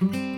Bye.